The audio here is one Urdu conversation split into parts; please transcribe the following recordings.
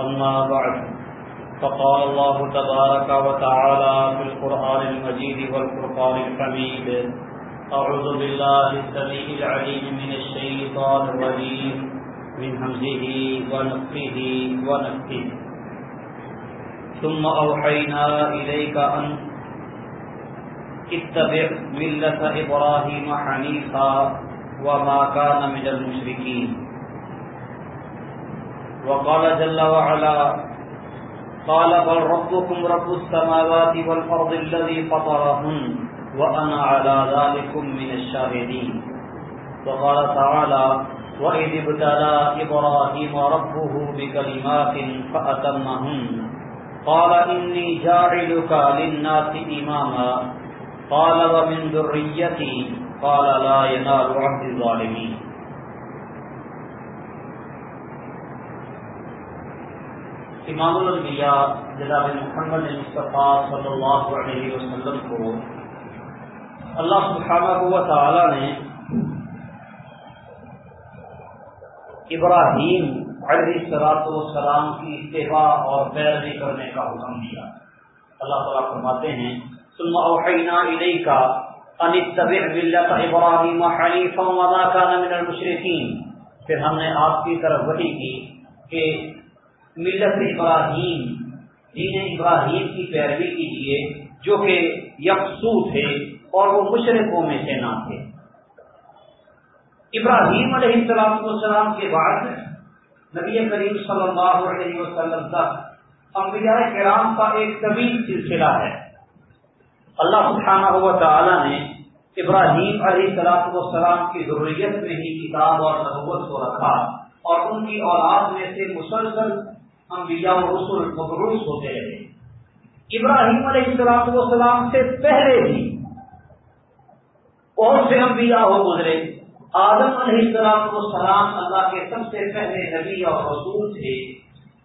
أما بعد، فقال الله تبارك وتعالى في القرآن المجيد والقرآن الحميد أعوذ بالله السميع العليم من الشيطان الرجيم، من همزه ونفخه ونفخه. ثم أوحينا إليك أن اتبع ملة إبراهيم حنيفا وما كان من المشركين. وقال جل وعلا، قال بل ربكم رب السماوات والأرض الذي فطرهن وأنا على ذلك من الشاهدين. وقال تعالى، وإذ ابتلى إبراهيم ربه بكلمات فأتمهن. قال، إني جاعلك للناس إماما. قال، ومن ذريتي؟ قال، لا ينال عهد الظالمين. امام الانبیاء جناب محمد مصطفیٰ صلی اللہ علیہ وسلم کو اللہ سبحانہ و تعالی نے ابراہیم علیہ سلاط والسلام کی اتباع اور پیروی کرنے کا حکم دیا۔ اللہ تعالیٰ فرماتے ہیں، ثم اوحینا الیکا ان اتبع ملت ابراہیم حنیفا وما کان من المشرکین۔ پھر ہم نے آپ کی طرف وحی کی کہ ملت ابراہیم، دین ابراہیم کی پیروی کیجیے جو کہ یکسو تھے اور وہ مشرقوں میں سے نہ تھے۔ ابراہیم علیہ السلام والسلام کے بعد نبی کریم صلی اللہ علیہ وسلم تک انبیاء کرام کا ایک طویل سلسلہ ہے۔ اللہ سبحانہ ہوا تعالی نے ابراہیم علیہ السلام والسلام کی ضروریت میں ہی کتاب اور نبوت کو رکھا اور ان کی اولاد میں سے مسلسل انبیاء و رسول مبروس ہوتے رہے ابراہیم علیہ السلام والسلام سے پہلے بھی بہت سے انبیاء ہو گزرے۔ آدم علیہ السلام والسلام اللہ کے سب سے پہلے نبی اور رسول تھے۔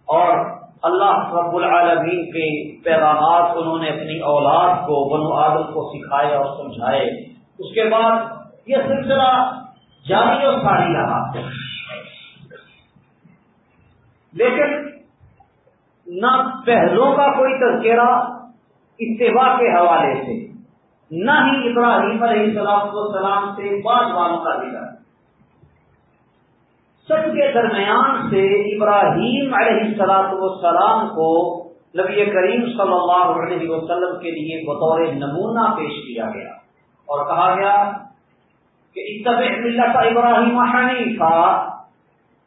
اور اللہ رب العالمین کے پیغامات انہوں نے اپنی اولاد کو، بنو آدم کو سکھائے اور سمجھائے۔ اس کے بعد یہ سلسلہ جاری اور ساری رہا۔ لیکن نہ پہلوں کا کوئی تذکرہ اتباع کے حوالے سے، نہ ہی ابراہیم علیہ السلام سلام سے بعد والوں کا ذکر۔ سب کے درمیان سے ابراہیم علیہ السلاط والسلام کو نبی کریم صلی اللہ علیہ وسلم کے لیے بطور نمونہ پیش کیا گیا اور کہا گیا کہ اتبع ملت ابراہیم حنیفہ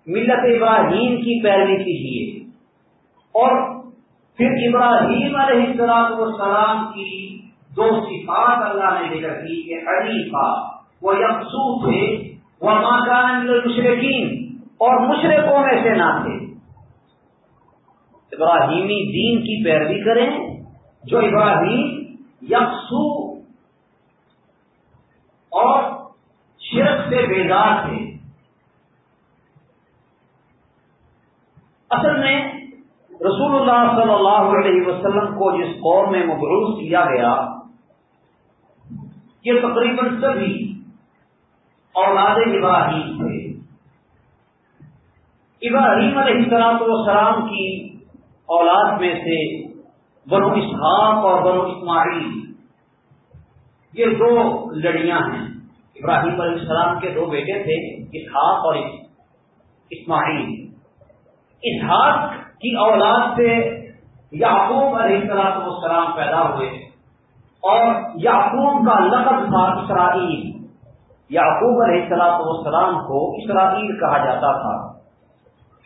ملت ابراہیم کی پیروی کیجیے اور پھر ابراہیم علیہ السلام والسلام کی دو صفات اللہ نے ذکر کی کہ حریفہ وہ یکسو تھے، وہ ماکان مشرقین اور مشرقوں میں سے نہ تھے۔ ابراہیمی دین کی پیروی کریں جو ابراہیم یکسو اور شرک سے بیدار تھے۔ اصل میں رسول اللہ صلی اللہ علیہ وسلم کو جس قوم میں مبروس کیا گیا، یہ تقریباً سبھی اولاد ابراہیم تھے۔ ابراہیم علیہ السلام والسلام کی اولاد میں سے بنو اسحاق اور بنو اسماعیل، یہ دو لڑیاں ہیں۔ ابراہیم علیہ السلام کے دو بیٹے تھے، اسحاق اور اسماعیل۔ اسحاق کی اولاد سے یعقوب علیہ السلام والسلام پیدا ہوئے اور یعقوب کا لقب تھا اسرائیل۔ یعقوب علیہ السلام والسلام کو اسرائیل کہا جاتا تھا۔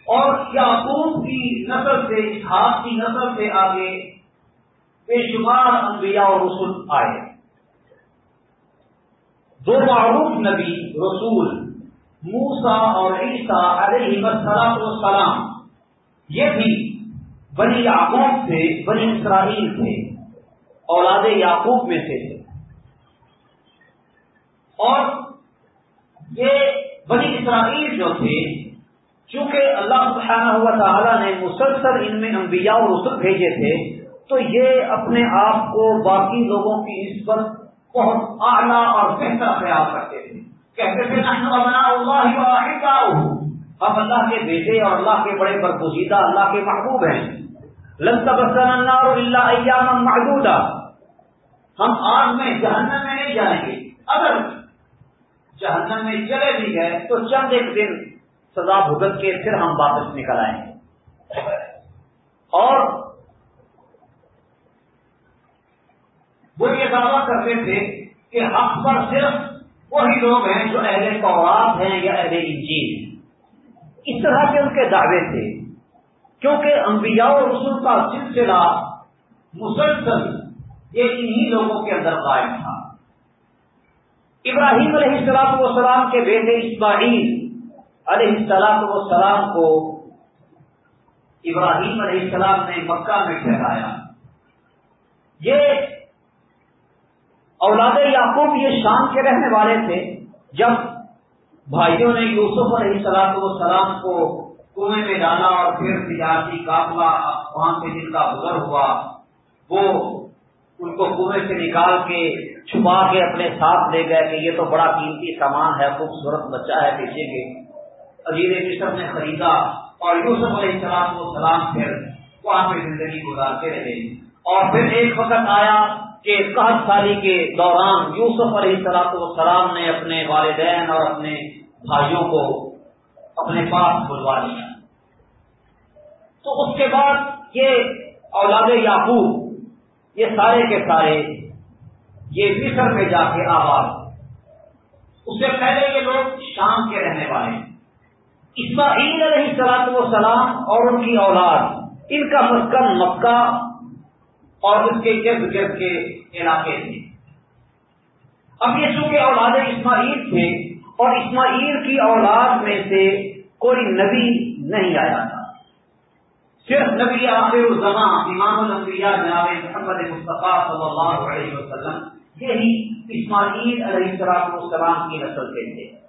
اور یعقوب کی نسل سے، اسحاق کی نسل سے آگے بے شمار انبیاء اور رسول آئے۔ دو معروف نبی رسول موسا اور عیسیٰ علیہ السلام یہ بھی بنی یعقوب تھے بنی اسرائیل تھے اولاد یعقوب میں سے تھے۔ اور یہ بنی اسرائیل جو تھے، چونکہ اللہ سبحانہ ہوا تعالیٰ نے مسلسل ان میں انبیاء اور رسل بھیجے تھے، تو یہ اپنے آپ کو باقی لوگوں کی نسبت بہت اعلیٰ اور بہتر خیال کرتے تھے۔ کہتے تھے ہم اللہ کے بیٹے اور اللہ کے بڑے برگزیدہ اللہ کے محبوب ہیں۔ لن اور اللہ ایام محدودہ ہم آگ میں جہنم میں نہیں جائیں گے۔ اگر جہنم میں چلے بھی گئے تو چند ایک دن سزا بھگت کے پھر ہم واپس نکل آئیں گے۔ اور وہ یہ دعویٰ کرتے تھے کہ حق پر صرف وہی لوگ ہیں جو اہل قورات ہیں یا اہل انجیل۔ اس طرح کے ان کے دعوے تھے۔ کیونکہ انبیاء و رسول کا سلسلہ مسلسل یہ انہی لوگوں کے اندر قائم تھا۔ ابراہیم علیہ السلام وسلام کے بیٹے اسماعیل علیہ السلام وسلام کو ابراہیم علیہ السلام نے مکہ میں ٹھہرایا۔ یہ اولاد یعقوب یہ شام کے رہنے والے تھے۔ جب بھائیوں نے یوسف علیہ السلام والسلام کو کنویں میں ڈالا اور پھر تجارتی قافلہ وہاں سے جن کا گزر ہوا، وہ ان کو کنویں سے نکال کے چھپا کے اپنے ساتھ لے گئے کہ یہ تو بڑا قیمتی سامان ہے، خوبصورت بچہ ہے پیچھے کے۔ عزیز مصر نے خریدا اور یوسف علیہ السلام کو سلام پھر وہاں پہ زندگی گزارتے رہے۔ اور پھر ایک وقت آیا کہ قحط سالی کے دوران یوسف علیہ السلاط والسلام نے اپنے والدین اور اپنے بھائیوں کو اپنے پاس بلوا لیا تو اس کے بعد یہ اولاد یعقوب، یہ سارے کے سارے، یہ مصر میں جا کے آواز اس سے پہلے یہ لوگ شام کے رہنے والے ہیں۔ اسماعیل علیہ السلاط والسلام اور ان کی اولاد، ان کا مسکن مکہ اور اس کے گرد گرد کے علاقے تھے۔ اب یہ چونکہ اولاد اسماعیل تھے اور اسماعیل کی اولاد میں سے کوئی نبی نہیں آیا تھا۔ صرف نبی آخر الزمان امام الانبیاء جناب محمد مصطفیٰ صلی اللہ علیہ وسلم، یہی اسماعیل علیہ السلام السلام کی نسل کے تھے۔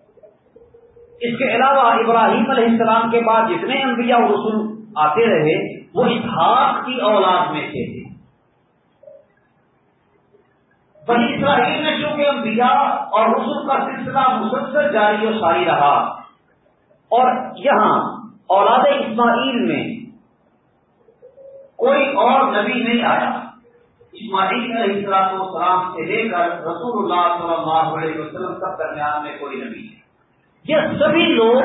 اس کے علاوہ ابراہیم علیہ السلام کے بعد جتنے انبیاء رسول آتے رہے، وہ اسحاق کی اولاد میں سے تھے۔ بنی اسرائیل میں چونکہ انبیاء اور رسول کا سلسلہ مسلسل جاری و ساری رہا۔ اور یہاں اولاد اسماعیل میں کوئی اور نبی نہیں آیا۔ اسماعیل علیہ السلام السلام سے لے کر رسول اللہ صلی اللہ علیہ وسلم تک درمیان میں کوئی نبی یہ سبھی لوگ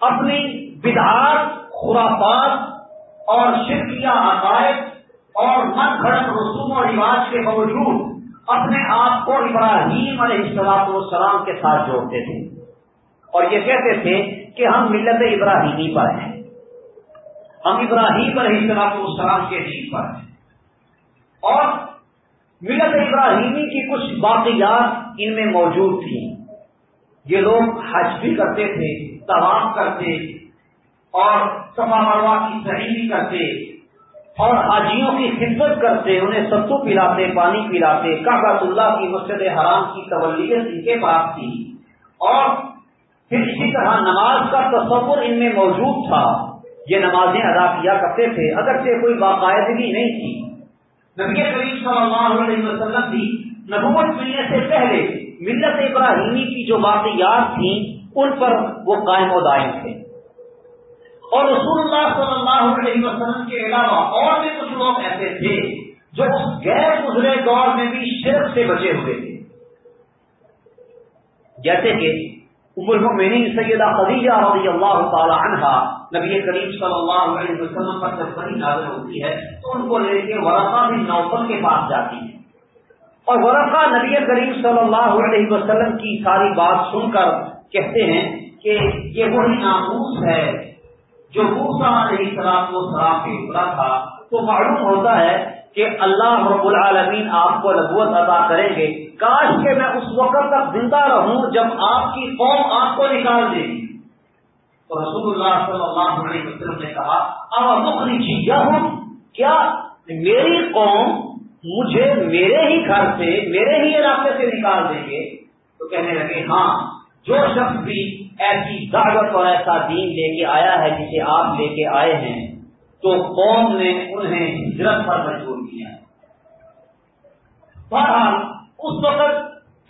اپنی بدعات، خرافات اور شرکیہ عقائد اور من گھڑت رسوم و رواج کے باوجود اپنے آپ کو ابراہیم علیہ السلام والسلام کے ساتھ جوڑتے تھے۔ اور یہ کہتے تھے کہ ہم ملت ابراہیمی پر ہیں۔ ہم ابراہیم علیہ السلام والسلام کے دین پر ہیں۔ اور ملت ابراہیمی کی کچھ باقیات ان میں موجود تھیں۔ یہ لوگ حج بھی کرتے تھے، طواف کرتے اور سفا مروا کی صحیح بھی کرتے۔ اور حاجیوں کی خدمت کرتے، انہیں ستو پلاتے، پانی پلاتے کاغذ اللہ کی مسجد حرام کی قبلیت ان کے پاس تھی۔ اور پھر اسی طرح نماز کا تصور ان میں موجود تھا۔ یہ نمازیں ادا کیا کرتے تھے، اگرچہ کوئی باقاعدگی نہیں تھی۔ نبی کریم صلی اللہ علیہ وسلم بھی نبوت ملنے سے پہلے ملت ابراہیمی کی جو واقعات تھیں، ان پر وہ قائم و دائم تھے۔ اور رسول اللہ صلی اللہ علیہ وسلم کے علاوہ اور بھی کچھ لوگ ایسے تھے جو اس غیر گزرے دور میں بھی شرک سے بچے ہوئے تھے۔ جیسے کہ سیدہ خدیجہ رضی اللہ تعالی عنہ نبی کریم صلی اللہ علیہ وسلم پر جب بڑی نازل ہوتی ہے تو ان کو لے کے ورقہ بھی نوفل کے پاس جاتی ہے۔ اور ورقہ نبی کریم صلی اللہ علیہ وسلم کی ساری بات سن کر کہتے ہیں کہ یہ وہی ناموس ہے جو موسا علیہ السلام کو سلام پہ اترا تھا، تو معلوم ہوتا ہے کہ اللہ رب العالمین آپ کو نبوت عطا کریں گے۔ کاش کہ میں اس وقت تک زندہ رہوں جب آپ کی قوم آپ کو نکال دے۔ گی تو رسول اللہ صلی اللہ علیہ وسلم نے کہا اب مخری چیزیں ہوں کیا میری قوم مجھے میرے ہی گھر سے، میرے ہی علاقے سے نکال دیں گے؟ تو کہنے لگے ہاں۔ جو شخص بھی ایسی دعوت اور ایسا دین لے کے آیا ہے جسے آپ لے کے آئے ہیں، تو قوم نے انہیں ہجرت پر مجبور کیا۔ بہرحال، اس وقت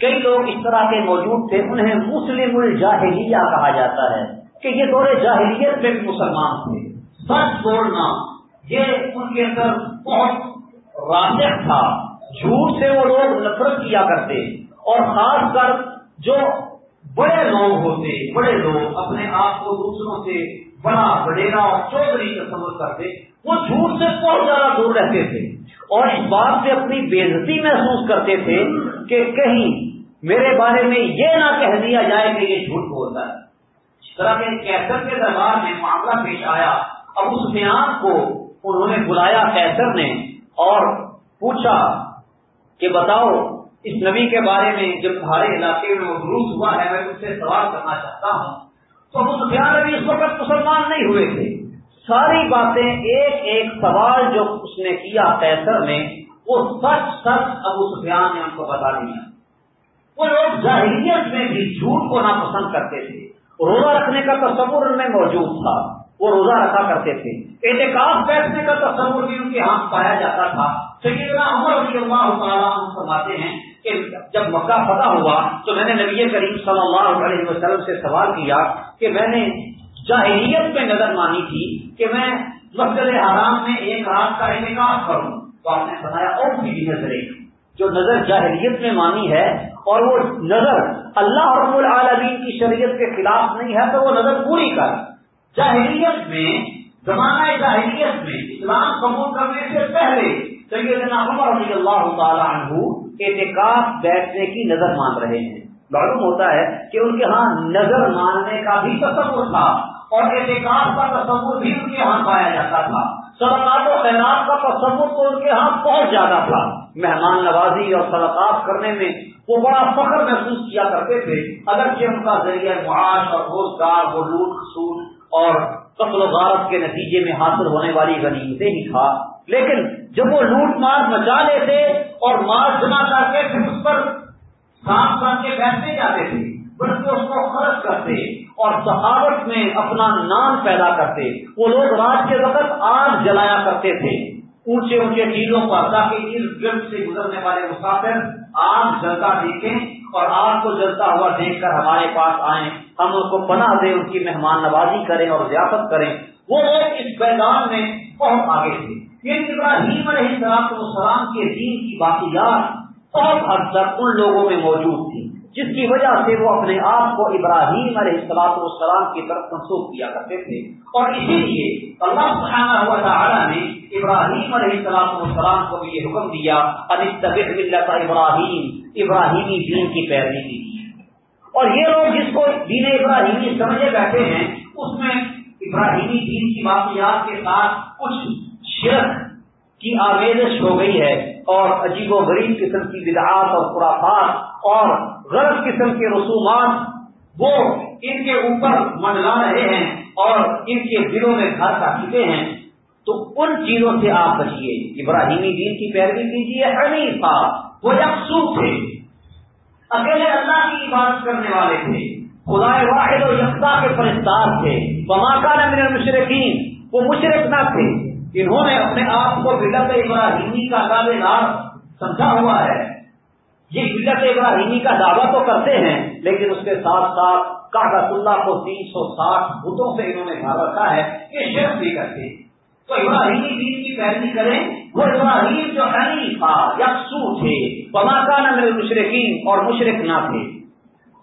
کئی لوگ اس طرح کے موجود تھے، انہیں مسلم الجاہلیہ کہا جاتا ہے کہ یہ دور جاہلیت میں بھی مسلمان تھے۔ سچ بولنا، یہ ان کے اندر بہت راسک تھا۔ جھوٹ سے وہ لوگ نفرت کیا کرتے، اور خاص کر جو بڑے لوگ ہوتے، بڑے لوگ اپنے آپ کو دوسروں سے بڑا بڑیرا اور چودھری کا سمجھ کرتے، وہ جھوٹ سے بہت زیادہ دور رہتے تھے۔ اور اس بات سے اپنی بےزتی محسوس کرتے تھے کہ کہیں میرے بارے میں یہ نہ کہہ دیا جائے کہ یہ جھوٹ بولتا ہے۔ اس طرح کے کیسر کے دربار میں معاملہ پیش آیا۔ اب اس بیان کو انہوں نے بلایا کیسر نے اور پوچھا کہ بتاؤ اس نبی کے بارے میں جب تمہارے علاقے میں وہ دروس ہوا ہے، میں اس سے سوال کرنا چاہتا ہوں۔ تو ابو سفیان ابھی اس وقت مسلمان نہیں ہوئے تھے۔ ساری باتیں ایک ایک سوال جو اس نے کیا کیسر میں، وہ سچ سچ ابو سفیان نے ان کو بتا دیا۔ وہ لوگ ظاہریت میں بھی جھوٹ کو ناپسند کرتے تھے۔ روزہ رکھنے کا تصور ان میں موجود تھا۔ وہ روزہ رکھا کرتے تھے۔ احتکاب بیٹھنے کا تصور بھی ان کے ہاتھ پایا جاتا تھا۔ سیدنا عمر رضی اللہ تعالیٰ فرماتے ہیں کہ جب مکہ فتح ہوا تو میں نے نبی کریم صلی اللہ علیہ وسلم سے سوال کیا کہ میں نے جاہلیت میں نظر مانی تھی کہ میں مسجد حرام میں ایک رات کا احتکاب کروں۔ تو آپ نے بتایا اور بھی نظر ایک جو نظر جاہلیت میں مانی ہے اور وہ نظر اللہ رب العالمین کی شریعت کے خلاف نہیں ہے تو وہ نظر پوری کر۔ جاہلیت میں، زمانہ جاہلیت میں اسلام قبول کرنے سے پہلے سیدنا عمر رضی اللہ تعالیٰ عنہ اعتکاف بیٹھنے کی نظر مان رہے ہیں۔ معلوم ہوتا ہے کہ ان کے ہاں نظر ماننے کا بھی تصور تھا اور احتکاب کا تصور بھی ان کے ہاں پایا جاتا تھا۔ صدقات و خیرات کا تصور تو ان کے ہاں بہت زیادہ تھا۔ مہمان نوازی اور صدقات کرنے میں وہ بڑا فخر محسوس کیا کرتے تھے، اگرچہ ان کا ذریعہ معاش اور روزگار وہ لوٹ خصوص اور قتل و غارت کے نتیجے میں حاصل ہونے والی غنیمتیں ہی تھا۔ لیکن جب وہ لوٹ مار مچا لیتے اور مار جمع کرتے پھر اس پر سانپ کر کے بیٹھتے جاتے تھے، بلکہ اس کو خرچ کرتے اور سخاوت میں اپنا نام پیدا کرتے۔ وہ لوگ رات کے وقت آگ جلایا کرتے تھے۔ اونچے اونچے ٹیلوں پر تاکہ اس گرد سے گزرنے والے مسافر آگ جلتا دیکھیں۔ اور آپ کو جلتا ہوا دیکھ کر ہمارے پاس آئیں، ہم ان کو پناہ دیں، ان کی مہمان نوازی کریں اور ضیافت کریں۔ وہ لوگ اس میدان میں بہت آگے تھے۔ یہ ابراہیم علیہ السلام کے دین کی باقیات بہت حد تک ان لوگوں میں موجود تھی جس کی وجہ سے وہ اپنے آپ کو ابراہیم علیہ السلاط والسلام کی طرف منسوخ کیا کرتے تھے۔ اور اسی لیے اللہ سبحانہ ہوا تعالیٰ نے ابراہیم علیہ السلام والسلام کو بھی یہ حکم دیا ملت ابراہیم ابراہیمی دین کی پیروی کی اور یہ لوگ جس کو دین ابراہیمی سمجھے بیٹھے ہیں، اس میں ابراہیمی دین کی واقعات کے ساتھ کچھ شرک کی آویزش ہو گئی ہے اور عجیب و غریب قسم کی بدعات اور خرافات اور غلط قسم کے رسومات وہ ان کے اوپر منڈلا رہے ہیں اور ان کے دلوں میں گھر کا چکے ہیں۔ تو ان چیزوں سے آپ بچیے۔ ابراہیمی دین کی پیروی کیجیے حنیفہ وہ یکسو تھے۔ اکیلے اللہ کی عبادت کرنے والے تھے۔ خدا واحد و یکتا کے پرستار تھے۔ کا نہ مشرقین وہ مشرق نہ تھے۔ انہوں نے اپنے آپ کو بلت ابراہیمی کا دعوے دار سمجھا ہوا ہے۔ یہ بلت ابراہیمی کا دعویٰ تو کرتے ہیں، لیکن اس کے ساتھ ساتھ کاغذ اللہ کو تین سو ساٹھ بتوں سے انہوں نے گھر رکھا ہے یہ شرف بھی کرتے تو ابراہیمی دین کی پیروی کریں، وہ ابراہیم جو تھا یکسو تھے پماکا نہ میرے مشرقین اور مشرق نہ تھے۔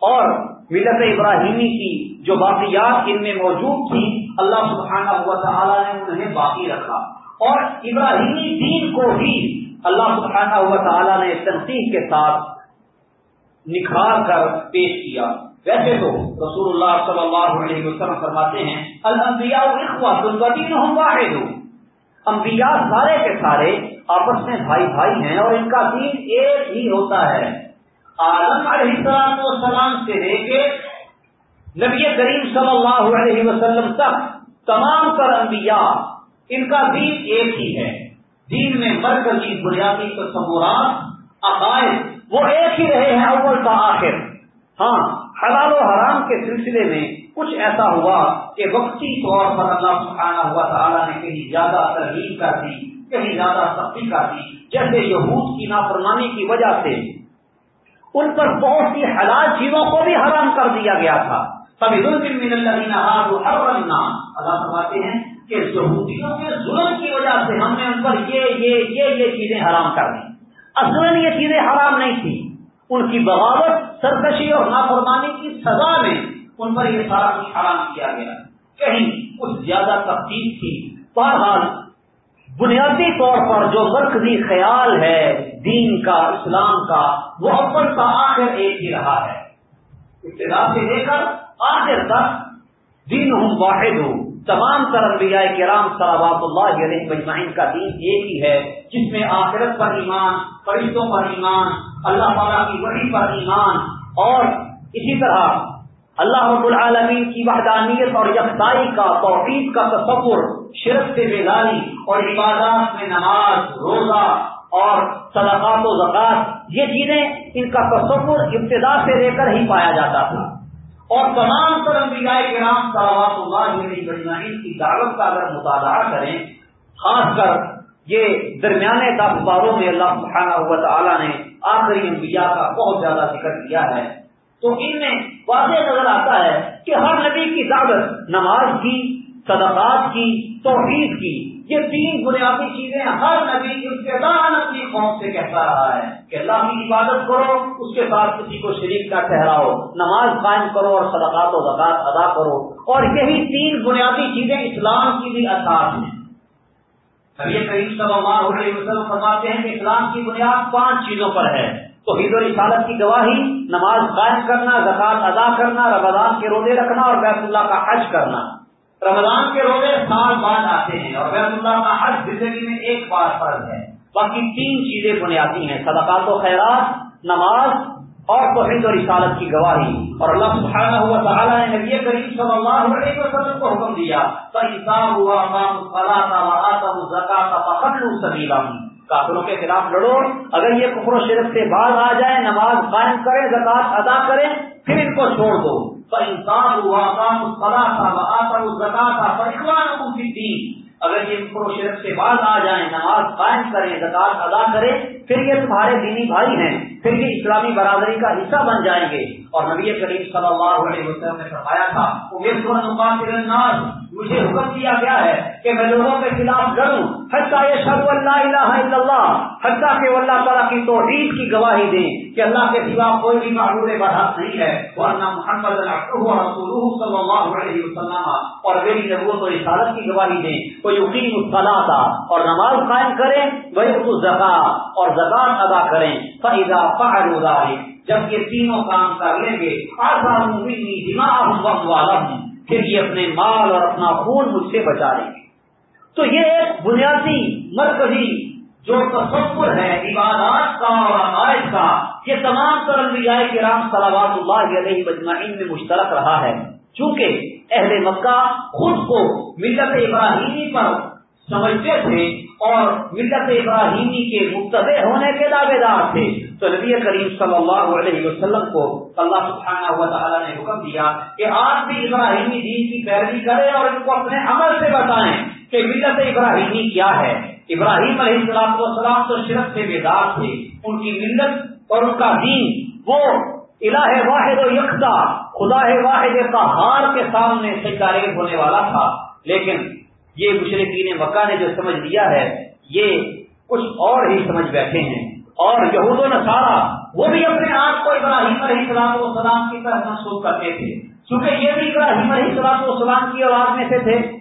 اور ملت ابراہیمی کی جو باقیات ان میں موجود تھی، اللہ سبحانہ ہوا تعالیٰ نے انہیں باقی رکھا۔ اور ابراہیمی دین کو بھی اللہ سبحانہ ہوا تعالیٰ نے تنقید کے ساتھ نکھار کر پیش کیا۔ ویسے تو رسول اللہ صلی اللہ علیہ وسلم فرماتے ہیں، الانبیاء واحد۔ انبیاء سارے کے سارے آپس میں بھائی بھائی ہیں اور ان کا دین ایک ہی ہوتا ہے۔ عالم علیہ السلام سے لے کے نبی کریم صلی اللہ علیہ وسلم تک تمام تر انبیاء ان کا دین ایک ہی ہے۔ دین میں مرکزی بنیادی تصورات، عقائد، وہ ایک ہی رہے ہیں اول کا آخر۔ ہاں حلال و حرام کے سلسلے میں کچھ ایسا ہوا کہ وقتی طور پر اللہ سبحانہ ہوا تعالیٰ نے کہیں زیادہ ترغیب کر دی، کہیں زیادہ سختی کر دی، جیسے یہود کی نافرمانی کی وجہ سے۔ ان پر بہت سی حلال چیزوں کو بھی حرام کر دیا گیا تھا۔ کبھی اللہ فرماتے ہیں کہ یہودیوں کے ظلم کی وجہ سے ہم نے ان پر یہ یہ یہ یہ چیزیں حرام کر دی اصل یہ چیزیں حرام نہیں تھی ان کی بغاوت، سرکشی اور نافرمانی کی سزا میں ان پر یہ سارا کچھ حرام کیا گیا۔ کہیں کچھ زیادہ تفتیش تھی۔ بہرحال، بنیادی طور پر جو مرکزی خیال ہے دین کا، اسلام کا، وہ اول کا آخر ایک ہی رہا ہے۔ ابتدا سے لے کر آخر تک دین ہوں واحد ہوں۔ تمام انبیاء کرام صلوات اللہ علیہ مجمعین کا دین ایک ہی ہے، جس میں آخرت پر ایمان، فرشتوں پر ایمان، اللہ تعالیٰ کی وحی پر ایمان، اور اسی طرح اللہ رب العالمین کی وحدانیت اور یکسائی کا، توحید کا تصور شرک سے بیداری اور عبادات میں نماز، روزہ اور صدقات و زکات یہ چیزیں ان کا تصور ابتدا سے لے کر ہی پایا جاتا تھا۔ اور تمام تر انبیاء کے نام صلوات اللہ علیہ مجمعین کی دعوت کا اگر مطالعہ کریں، خاص کر یہ درمیانے کاروباروں میں اللہ سبحانہ ہوا تعالیٰ نے آخری انبیاء کا بہت زیادہ ذکر کیا ہے۔ تو ان میں واضح نظر آتا ہے کہ ہر نبی کی دعوت، نماز کی، صدقات کی، توحید کی یہ تین بنیادی چیزیں ہر نبی ابتدان اپنی قوم سے کہتا رہا ہے کہ اللہ کی عبادت کرو، اس کے ساتھ کسی کو شریک کا ٹھہراؤ، نماز قائم کرو اور صدقات و زکات ادا کرو۔ اور یہی تین بنیادی چیزیں اسلام کی بھی اثاث ہیں۔ نبی کریم صلی اللہ علیہ وسلم فرماتے ہیں کہ اسلام کی بنیاد پانچ چیزوں پر ہے۔ تو عید رسالت کی گواہی، نماز قائم کرنا، زکات ادا کرنا، رمضان کے روزے رکھنا اور بیت اللہ کا حج کرنا۔ رمضان کے روزے سال بعد آتے ہیں اور بیت اللہ کا ہر زندگی میں ایک بار فرض ہے۔ باقی تین چیزیں بنیادی ہیں، صدقات و خیرات، نماز اور توحید و رسالت کی گواہی۔ اور اللہ سبحانہ ہوا تعالیٰ نے نبی کریم صلی اللہ علیہ وسلم کو حکم دیا انصاف ہوا پکڑ سبھی کافروں کے خلاف لڑو، اگر یہ کفر و شرف سے باز آ جائے نماز قائم کرے زکات ادا کریں، پھر ان کو چھوڑ دو۔ اگر یہ شرط سے باز آ جائیں نماز قائم کریں زکات ادا کریں پھر یہ تمہارے دینی بھائی ہیں، پھر یہ اسلامی برادری کا حصہ بن جائیں گے۔ اور نبی کریم صلی اللہ علیہ وسلم نے فرمایا تھا مجھے حکم کیا گیا ہے کہ میں لوگوں کے خلاف لڑوں، حتیٰ یہ شب اللہ الہ الا اللہ، حتیٰ کہ اللہ تعالیٰ کی توحید کی گواہی دیں کہ اللہ کے سوا کوئی بھی معلوم برحق نہیں ہے۔ ورنہ محمد صلی اللہ علیہ وسلم۔ اور میری نبوت و رسالت کی گواہی دیں۔ کوئی یقین الصلاح اور نماز قائم کریں۔ وہی اس زکا اور زکات ادا کریں۔ فیضا پہاڑ جب یہ تینوں کام کر لیں گے۔ آسان دماغ والا ہوں پھر یہ اپنے مال اور اپنا خون مجھ سے بچا لیں گے۔ تو یہ ایک بنیادی مرکزی جو تصور ہے، عبادات کا اور عقائد کا، یہ تمام طرح انبیاء کے رام صلوات اللہ علیہ مجمعین میں مشترک رہا ہے۔ چونکہ اہل مکہ خود کو ملت ابراہیمی پر سمجھتے تھے اور ملت ابراہیمی کے مبتدے ہونے کے دعوے دار تھے۔ تو نبی کریم صلی اللہ علیہ وسلم کو اللہ سبحانہ ہوا تعالیٰ نے حکم دیا کہ آپ بھی ابراہیمی دین کی پیروی کریں اور ان کو اپنے عمل سے بتائیں کہ ملت ابراہیمی کیا ہے۔ ابراہیم علیہ السلام والسلام تو شرک سے بیدار تھے۔ ان کی ملت اور ان کا دین، وہ الہ واحد و یکتا، خدا واحد کا ہار کے سامنے سے ہونے والا تھا۔ لیکن یہ مشرقین مکہ نے جو سمجھ لیا ہے، یہ کچھ اور ہی سمجھ بیٹھے ہیں۔ اور یہود و نصارہ، وہ بھی اپنے آپ کو ابراہیم علیہ السلام و سلام کی طرح محسوس کرتے تھے۔ چونکہ یہ بھی ابراہیم علیہ السلام و سلام کی آواز میں سے تھے۔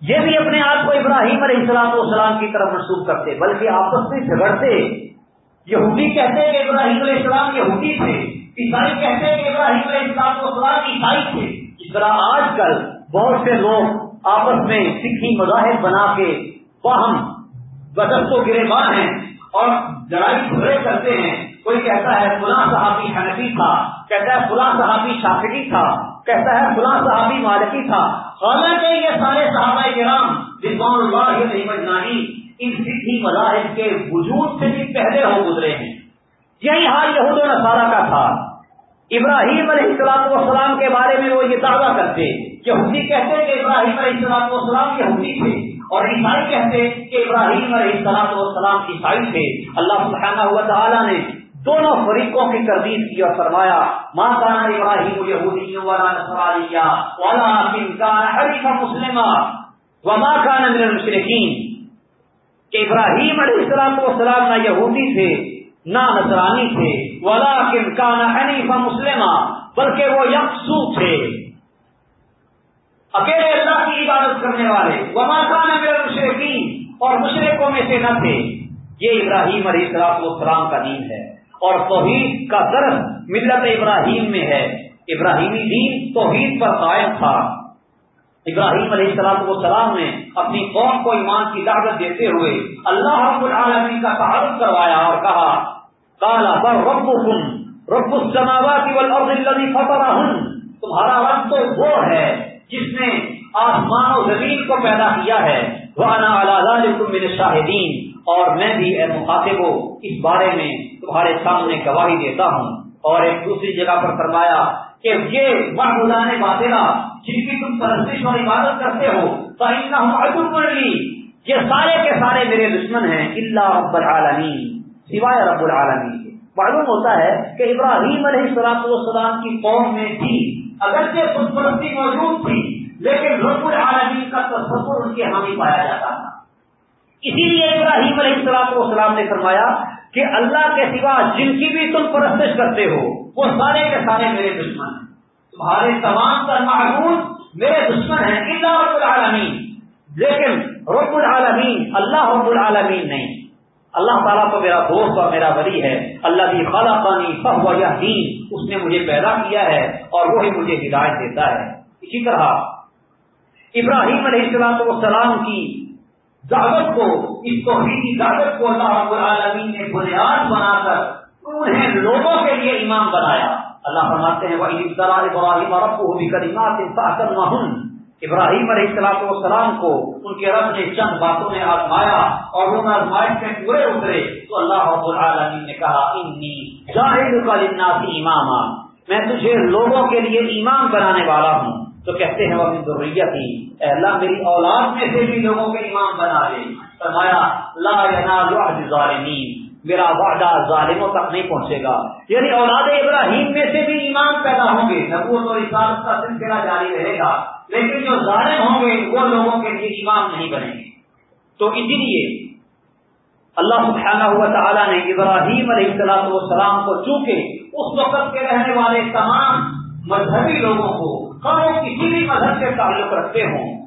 یہ بھی اپنے آپ کو ابراہیم علیہ السلام و سلام کی طرف محسوس کرتے، بلکہ آپس میں جھگڑتے۔ یہودی کہتے کہ ابراہیم علیہ السلام یہودی تھے۔ عیسائی کہتے کہ ابراہیم علیہ السلام و عیسائی تھے۔ اس طرح آج کل بہت سے لوگ آپس میں سکھی مذاہب بنا کے واہم بدست و گرے ماں ہیں اور لڑائی جھگڑے کرتے ہیں۔ کوئی کہتا ہے فلاں صحابی حنفی تھا، کہتا ہے فلاں صحابی شافقی تھا، کہتا ہے فلاں صحابی مالکی تھا۔ حالانکہ یہ سارے صحابہ کرام رضوان اللہ نہیں مجنانی ان سکھی مذاہب کے وجود سے بھی پہلے ہو گزرے ہیں۔ یہی حال یہود و نصارہ کا تھا۔ ابراہیم علیہ السلام والسلام کے بارے میں وہ یہ دعویٰ کرتے یہودی کہتے کہ ابراہیم علیہ السلام والسلام یہودی تھے اور عیسائی کہتے کہ ابراہیم علیہ السلام والسلام عیسائی تھے۔ اللہ سبحانہ ہوا تعالیٰ نے دونوں فریقوں کی تردید کی اور فرمایا ماں کانا ابراہیم یہودی والا نسوالیہ والا کان حریف مسلم ماں کانا من المشرقین کہ ابراہیم علیہ السلام والسلام نہ یہودی تھے نہ نصرانی تھے ولا کان حنیف مسلم بلکہ وہ یکسو تھے۔ اکیلے اللہ کی عبادت کرنے والے، وما کان من المشرقین اور مشرقوں میں سے نہ تھے۔ یہ ابراہیم علیہ السلام کا دین ہے، اور توحید کا درس ملت ابراہیم میں ہے۔ ابراہیمی دین توحید پر قائم تھا۔ ابراہیم علیہ السلام والسلام نے اپنی قوم کو ایمان کی دعوت دیتے ہوئے اللہ رب العالمین کا تعارف کروایا اور کہا کالا پر رب رب السماوات والارض الذي فطرهن تمہارا رب تو وہ ہے جس نے آسمان و زمین کو پیدا کیا ہے۔ وانا على ذلك من الشاهدين۔ اور میں بھی اے مخاطب اس بارے میں تمہارے سامنے گواہی دیتا ہوں۔ اور ایک دوسری جگہ پر فرمایا کہ یہ محمودان باطلا جن کی تم پرستش اور عبادت کرتے ہو تو لی یہ سارے کے سارے میرے دشمن ہیں اللہ رب العالمین سوائے رب العالمین کے۔ معلوم ہوتا ہے کہ ابراہیم علیہ السلام والسلام کی قوم میں تھی، اگرچہ خود پرستی موجود تھی، لیکن رب العالمین کا تصور ان کے ہاں حامی پایا جاتا تھا۔ اسی لیے ابراہیم علیہ السلام والسلام نے فرمایا کہ اللہ کے سوا جن کی بھی تم پرستش کرتے ہو وہ سارے کے سارے میرے دشمن ہیں۔ تمہارے تمام تر معروف میرے دشمن ہیں۔ اللہ رب العالمین۔ لیکن رب العالمین، اللہ رب العالمین نہیں۔ اللہ تعالیٰ تو میرا دوست اور میرا ولی ہے۔ اللہ کی خالہ پانی سب و اس نے مجھے پیدا کیا ہے اور وہی مجھے ہدایت دیتا ہے۔ اسی طرح ابراہیم علیہ السلام والسلام کی۔ دعوت کو، اس توحیدی دعوت کو اللہ رب العالمین نے بنیاد بنا کر انہیں لوگوں کے لیے امام بنایا۔ اللہ فرماتے ہیں وہ ابراہیم رب کو بھی کریمات ابراہیم علیہ السلام والسلام کو ان کے رب نے چند باتوں نے آزمایا اور ان آزمائش میں پورے اترے۔ تو اللہ رب العالمین نے کہا انی ظاہر کا لناسی امام میں تجھے لوگوں کے لیے امام بنانے والا ہوں۔ تو کہتے ہیں وہ اپنی ضروریت تھی اللہ، میری اولاد میں سے بھی لوگوں کے امام بنا لے۔ فرمایا، لا ظالمین میرا وعدہ ظالموں تک نہیں پہنچے گا۔ یعنی اولاد ابراہیم میں سے بھی ایمان پیدا ہوں گے۔ نبوت اور رسالت کا سلسلہ جاری رہے گا۔ لیکن جو ظالم ہوں گے، وہ لوگوں کے لیے ایمان نہیں بنے گے۔ تو اسی لیے اللہ سبحانہ ہوا تعالیٰ نے ابراہیم علیہ السلام والسلام کو چونکہ اس وقت کے رہنے والے تمام مذہبی لوگوں کو وہ کسی بھی مذہب سے تعلق رکھتے ہوں،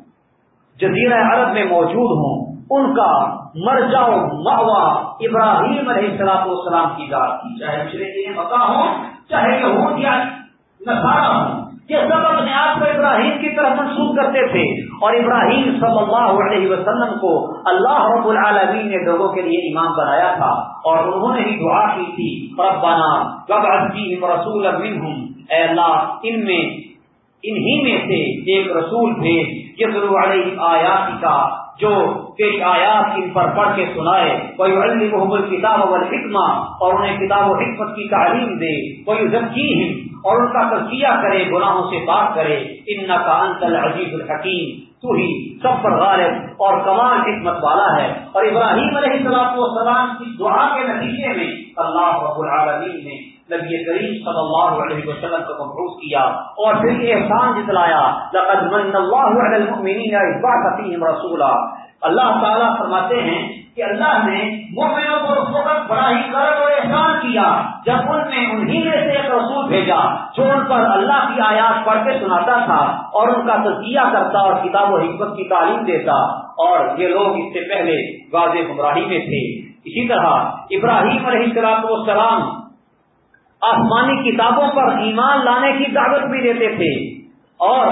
جزیرہ عرب میں موجود ہوں ان کا مر جاؤ مہوا ابراہیم علیہ السلام والسلام کی ذات کی چاہے مشرقی مکہ ہوں، چاہے یہود یا نسارا ہوں، یہ سب اپنے آپ کو ابراہیم کی طرف منسوخ کرتے تھے۔ اور ابراہیم صلی اللہ علیہ وسلم کو اللہ رب العالمین نے لوگوں کے لیے امام بنایا تھا اور انہوں نے ہی دعا کی تھی، ربنا وبعث رسول منہم۔ اے اللہ، ان میں، انہی میں سے ایک رسول تھے یسر علیہ آیات کا جو تیری آیات ان پر پڑھ کے سنائے کوئی علی محبت کتاب و حکمہ اور انہیں کتاب و حکمت کی تعلیم دے کوئی ذکی اور ان کا تجزیہ کرے، گناہوں سے بات کرے ان کا انتل عزیز الحکیم تو ہی سب پر غالب اور کمال حکمت والا ہے۔ اور ابراہیم علیہ السلام والسلام کی دعا کے نتیجے میں، اللہ رب العالمین نے نبی کریم صلی اللہ علیہ وسلم کو مبعوث کیا اور پھر یہ احسان جتلایا، لقد من اللہ علی المؤمنین اذ بعث فیہم رسولا۔ اللہ تعالیٰ فرماتے ہیں کہ اللہ نے مومنوں کو اس وقت بڑا ہی کرم اور احسان کیا جب ان نے انہی میں سے ایک رسول بھیجا جو ان پر اللہ کی آیات پڑھ کے سناتا تھا اور ان کا تجزیہ کرتا اور کتاب و حکمت کی تعلیم دیتا۔ اور یہ لوگ اس سے پہلے واضح گمراہی میں تھے۔ اسی طرح ابراہیم علیہ السلام آسمانی کتابوں پر ایمان لانے کی دعوت بھی دیتے تھے اور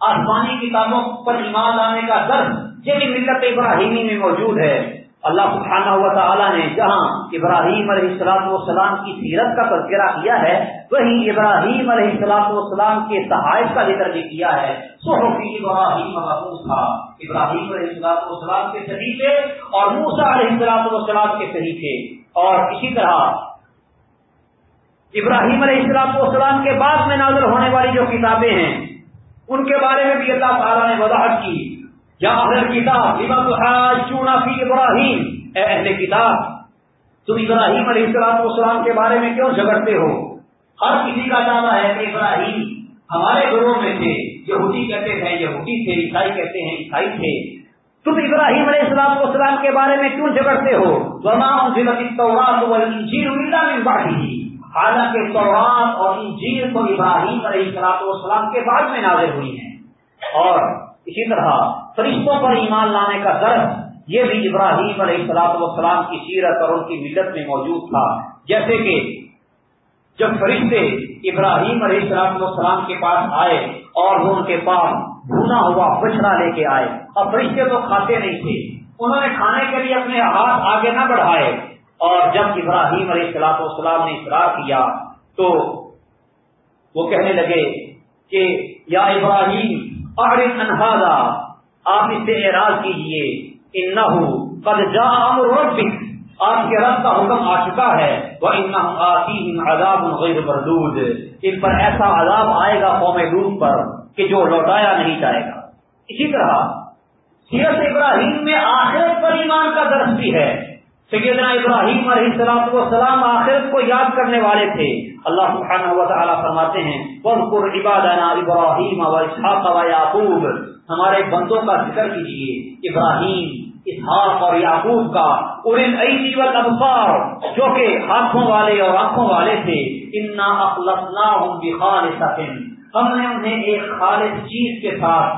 آسمانی کتابوں پر ایمان لانے کا درد یہ بھی ملت ابراہیمی میں موجود ہے۔ اللہ سبحانہ ہوا تعالیٰ نے جہاں ابراہیم علیہ السلام والسلام کی سیرت کا تذکرہ کیا ہے، وہیں ابراہیم علیہ السلام والسلام کے تحائف کا ذکر بھی کیا ہے۔ صحفی ابراہیم تھا۔ ابراہیم علیہ السلام والسلام کے صحیح تھے اور موسا علیہ السلام والسلام کے صحیح تھے۔ اور اسی طرح ابراہیم علیہ السلام والسلام کے بعد میں نازل ہونے والی جو کتابیں ہیں، ان کے بارے میں بھی اللہ تعالیٰ نے وضاحت کی۔ یا اہل کتاب فی ابراہیم؟ اے اہل کتاب، تم ابراہیم علیہ السلام والسلام کے بارے میں کیوں جھگڑتے ہو؟ ہر کسی کا دعویٰ ہے کہ ابراہیم ہمارے گھروں میں تھے، یہودی کہتے تھے، یہودی تھے، عیسائی کہتے ہیں، عیسائی تھے۔ تم ابراہیم علیہ السلام والسلام کے بارے میں کیوں جھگڑتے ہو؟ حالانکہ تورات اور انجیل تو ابراہیم علیہ السلام والسلام کے بعد میں نازل ہوئی ہیں۔ اور اسی طرح فرشتوں پر ایمان لانے کا درد یہ بھی ابراہیم علیہ السلاط والسلام کی سیرت اور ان کی ملت میں موجود تھا۔ جیسے کہ جب فرشتے ابراہیم علیہ السلام والسلام کے پاس آئے اور وہ ان کے پاس بھونا ہوا بچڑا لے کے آئے، اور فرشتے تو کھاتے نہیں تھے۔ انہوں نے کھانے کے لیے اپنے ہاتھ آگے نہ بڑھائے۔ اور جب ابراہیم علیہ السلاط والسلام نے اقرار کیا تو وہ کہنے لگے کہ یا ابراہیم انہادا آپ اس سے اعراض کیجیے ان قد جا امر آپ کے رب کا حکم آ چکا ہے وہ ان عذاب غیر مردود۔ ان پر ایسا عذاب آئے گا قوم لوٹ پر کہ جو لوٹایا نہیں جائے گا۔ اسی طرح سیرت ابراہیم میں آخرت پر ایمان کا درس بھی ہے۔ سیدنا ابراہیم علیہ السلام کو سلام آخرت کو یاد کرنے والے تھے۔ اللہ سبحانہ و تعالیٰ فرماتے ہیں وَذْكُرْ عِبَادَنَا إِبْرَاهِيمَ وَإِسْحَاقَ وَيَعْقُوبَ ہمارے بندوں کا ذکر کیجیے ابراہیم، اسحاق اور یعقوب کا۔ ارن ایدی والابصار جو کہ ہاتھوں والے اور آنکھوں والے تھے۔ انا اخلصناہم بخالصۃ ہم نے انہیں ایک خالص چیز کے ساتھ،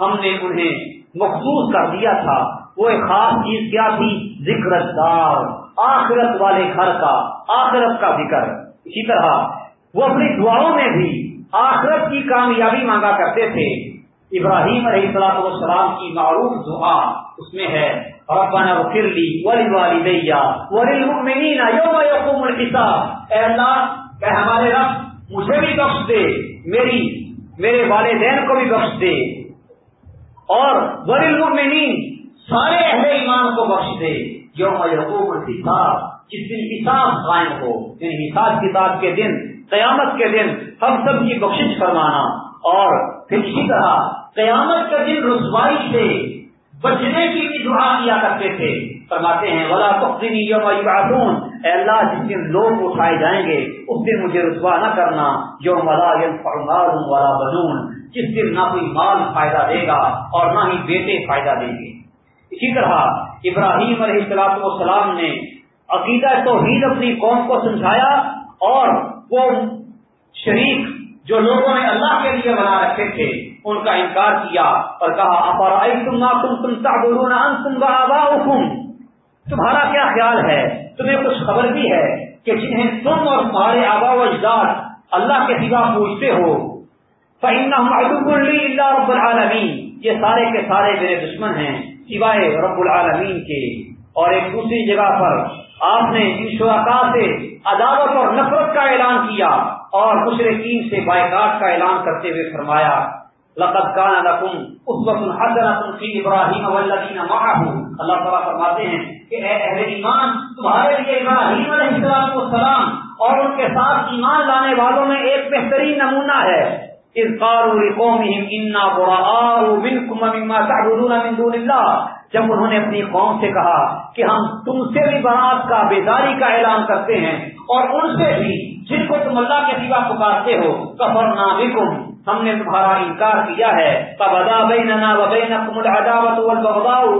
ہم نے انہیں مخصوص کر دیا تھا۔ وہ ایک خاص چیز کیا تھی؟ ذکر دار آخرت والے گھر کا، آخرت کا ذکر۔ اسی طرح وہ اپنی دعاؤں میں بھی آخرت کی کامیابی مانگا کرتے تھے۔ ابراہیم علیہ السلام والسلام کی معروف دعا اس میں ہے، ربنا اغفر لی ولی والدیا وللمؤمنین یوم یقوم الحساب۔ اے اللہ، اے ہمارے رب، مجھے بھی بخش دے، میری، میرے والدین کو بھی بخش دے۔ اور وللمؤمنین سارے اہل ایمان کو بخش دے، یوم یقوم الحساب۔ جس دن حساب قائم ہو یعنی حساب کتاب کے دن، قیامت کے دن ہم سب کی بخشش فرمانا۔ اور پھر اسی طرح قیامت کا دن رسوائی سے بچنے کی بھی دعا کیا کرتے تھے۔ فرماتے ہیں، ولا تخری یوم اے اللہ، جس دن لوگ اٹھائے جائیں گے، اس دن مجھے رسوا نہ کرنا۔ یوم ولا والا بنون۔ جس دن نہ کوئی مال فائدہ دے گا اور نہ ہی بیٹے فائدہ دیں گے۔ اسی طرح ابراہیم علیہ السلاط والسلام نے عقیدہ توحید اپنی قوم کو سمجھایا اور وہ شریک جو لوگوں نے اللہ کے لیے بنا رکھے تھے، ان کا انکار کیا اور کہا تم تم تم حکم تمہارا کیا خیال ہے؟ تمہیں کچھ خبر بھی ہے کہ جنہیں تم اور تمہارے آبا و اجداد اللہ کے سوا پوچھتے ہو؟ اللہ رب العالمین یہ سارے کے سارے میرے دشمن ہیں۔ سوائے رب العالمین کے۔ اور ایک دوسری جگہ پر آپ نے ان شرکا سے عدالت اور نفرت کا اعلان کیا اور مشرقین سے بائیکاٹ کا اعلان کرتے ہوئے فرمایا، لقد کان لکم اسوۃ حسنۃ فی ابراہیم والذین معه اللہ تعالیٰ فرماتے ہیں کہ اے اہل ایمان، تمہارے لیے ابراہیم علیہ السلام اور ان کے ساتھ ایمان لانے والوں میں ایک بہترین نمونہ ہے۔ اذ قالوا لقومهم انا براء منكم مما تعبدون من دون الله. جب انہوں نے اپنی قوم سے کہا کہ ہم تم سے بھی برات کا، بیداری کا اعلان کرتے ہیں اور ان سے بھی جن کو تم اللہ کے سوا پکارتے ہو کفر نامکم ہم نے تمہارا انکار کیا ہے۔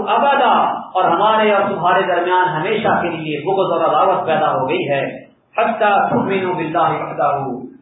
ابدا۔ اور ہمارے اور تمہارے درمیان ہمیشہ کے لیے بغض اور عداوت پیدا ہو گئی ہے۔ حتیٰ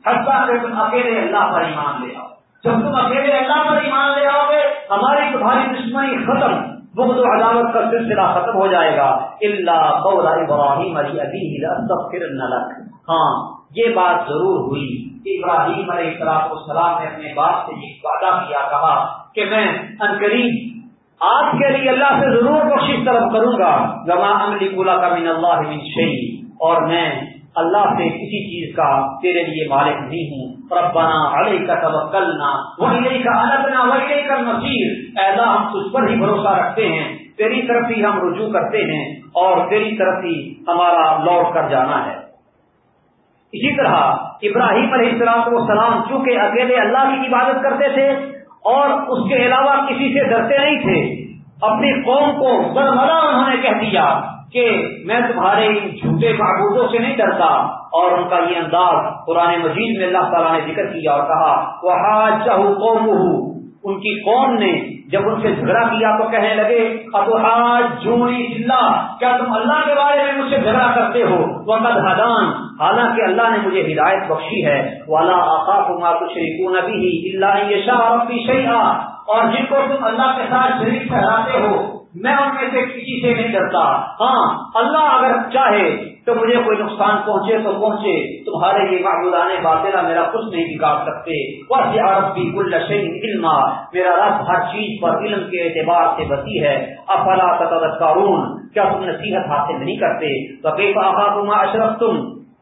حتیٰ کہ تم اکیلے اللہ پر ایمان لے آؤ۔ جب تم اکیلے اللہ پر ایمان لے آؤ گے، ہماری تمہاری دشمنی ختم، بغض و عداوت کا سلسلہ ختم ہو جائے گا۔ اللہ قول ابراہیم علی ابی لک ہاں یہ بات ضرور ہوئی۔ ابراہیم علیہ السلام السلام نے اپنے باپ سے یہ وعدہ کیا، کہا کہ میں انقریب آپ کے لیے اللہ سے ضرور کوشش طلب کروں گا۔ گما عملی کا من اللہ من شہی اور میں اللہ سے کسی چیز کا تیرے لیے مالک نہیں ہوں۔ ربنا علیہ کا توکلنا وہی کا الگنا وہی کا نصیر ہم تجھ پر ہی بھروسہ رکھتے ہیں۔ تیری طرف ہی ہم رجوع کرتے ہیں اور تیری طرف ہی ہمارا لوٹ کر جانا ہے۔ اسی طرح ابراہیم علیہ السلام کو سلام چونکہ اکیلے اللہ کی عبادت کرتے تھے اور اس کے علاوہ کسی سے ڈرتے نہیں تھے۔ اپنی قوم کو برملا انہوں نے کہہ دیا کہ میں تمہارے جھوٹے معبودوں سے نہیں ڈرتا اور ان کا یہ انداز قرآن مجید میں اللہ تعالیٰ نے ذکر کیا اور کہا وہ چاہو قوم ان کی قوم نے جب ان سے جھگڑا کیا تو کہنے لگے اب جونی اللہ کیا تم اللہ کے بارے میں مجھ سے جھگڑا کرتے ہو؟ وہ حدان حالانکہ اللہ نے مجھے ہدایت بخشی ہے۔ والا آقا کمار شریف نبی اللہ شاہ شیخ اور جن کو تم اللہ کے ساتھ شریک ٹھہراتے ہو، میں ان میں سے کسی سے نہیں ڈرتا۔ ہاں اللہ اگر چاہے تو مجھے کوئی نقصان پہنچے تو پہنچے، تمہارے یہ معبودانے باطلا میرا کچھ نہیں بگاڑ سکتے۔ ویسے عرب کی کل علم میرا رب ہر چیز پر علم کے اعتبار سے بسی ہے۔ افلا قارون کیا تم نصیحت حاصل نہیں کرتے؟ تو بے پاپا تما اشرف تم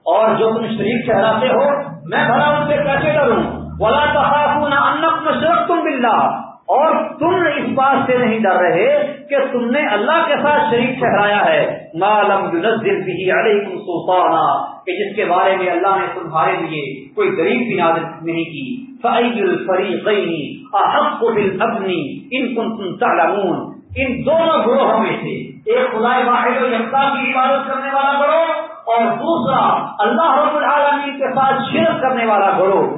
اور جو تم شریف ٹھہراتے ہو، میں بھلا ان سے کیسے ڈروں ولا تخافون انکم اشرفتم باللہ اور تم اس بات سے نہیں ڈر رہے کہ تم نے اللہ کے ساتھ شریک ٹھہرایا ہے۔ معلوم علیکم سلطانہ کہ جس کے بارے میں اللہ نے تمہارے لیے کوئی غریب بھی نازل نہیں کی۔ فعید الفریقین احق بالابنی ان کنتم تعلمون۔ ان دونوں گروہوں میں سے ایک خدائے واحد و یکتا کی عبادت کرنے والا گروہ اور دوسرا اللہ رب العالمین کے ساتھ شرک کرنے والا گروہ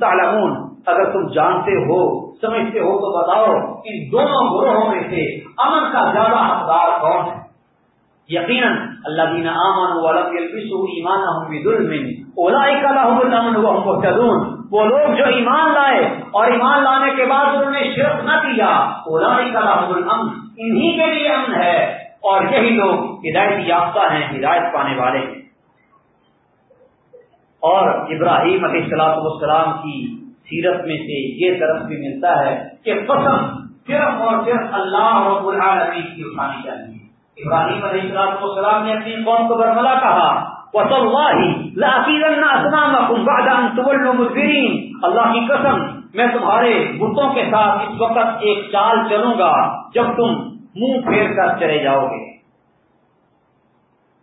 تعلمون۔ اگر تم جانتے ہو، سمجھتے ہو تو بتاؤ ان دونوں گروہوں میں سے امن کا زیادہ حقدار کون ہے؟ یقیناً اللہ دینا امن ایمان محتدون وہ لوگ جو ایمان لائے اور ایمان لانے کے بعد انہوں نے شرک نہ کیا اولا کا الامن، انہی کے لیے امن ہے۔ اور یہی لوگ ہدایت یافتہ ہیں، ہدایت پانے والے ہیں۔ اور ابراہیم علیہ السلاط والسلام کی سیرت میں سے یہ طرف بھی ملتا ہے کہ پسند صرف اور صرف اللہ رب العالمین کی اٹھانی چاہیے۔ ابراہیم علیہ السلاط والسلام نے اپنی قوم کو برملا کہا اللہ کی قسم، میں تمہارے بتوں کے ساتھ اس وقت ایک چال چلوں گا جب تم منہ پھیر کر چلے جاؤ گے۔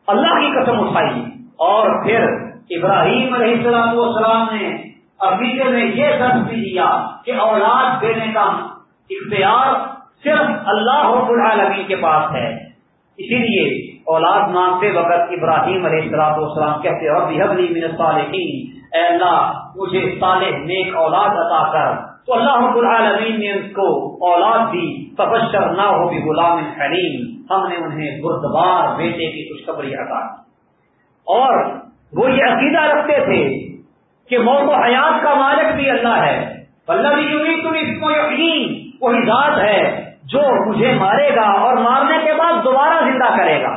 اللہ کی قسم اٹھائی۔ اور پھر ابراہیم علیہ السلام والسلام نے عقیدے میں یہ درد بھی دیا کہ اولاد دینے کا اختیار صرف اللہ رب العالمین کے پاس ہے۔ اسی لیے اولاد مانگتے وقت ابراہیم علیہ السلام والسلام کہتے اور بحبلی من الصالحین، اے اللہ، مجھے صالح نیک اولاد عطا کر۔ تو اللہ رب العالمین اس کو اولاد دی تبشر نہ ہو بھی غلام حلیم۔ ہم نے انہیں بردبار بیٹے کی خوشخبری عطا کی۔ اور وہ یہ عقیدہ رکھتے تھے کہ موت و حیات کا مالک بھی اللہ ہے۔ اللہ بھی تم اس کو یقین وہی ذات ہے جو مجھے مارے گا اور مارنے کے بعد دوبارہ زندہ کرے گا۔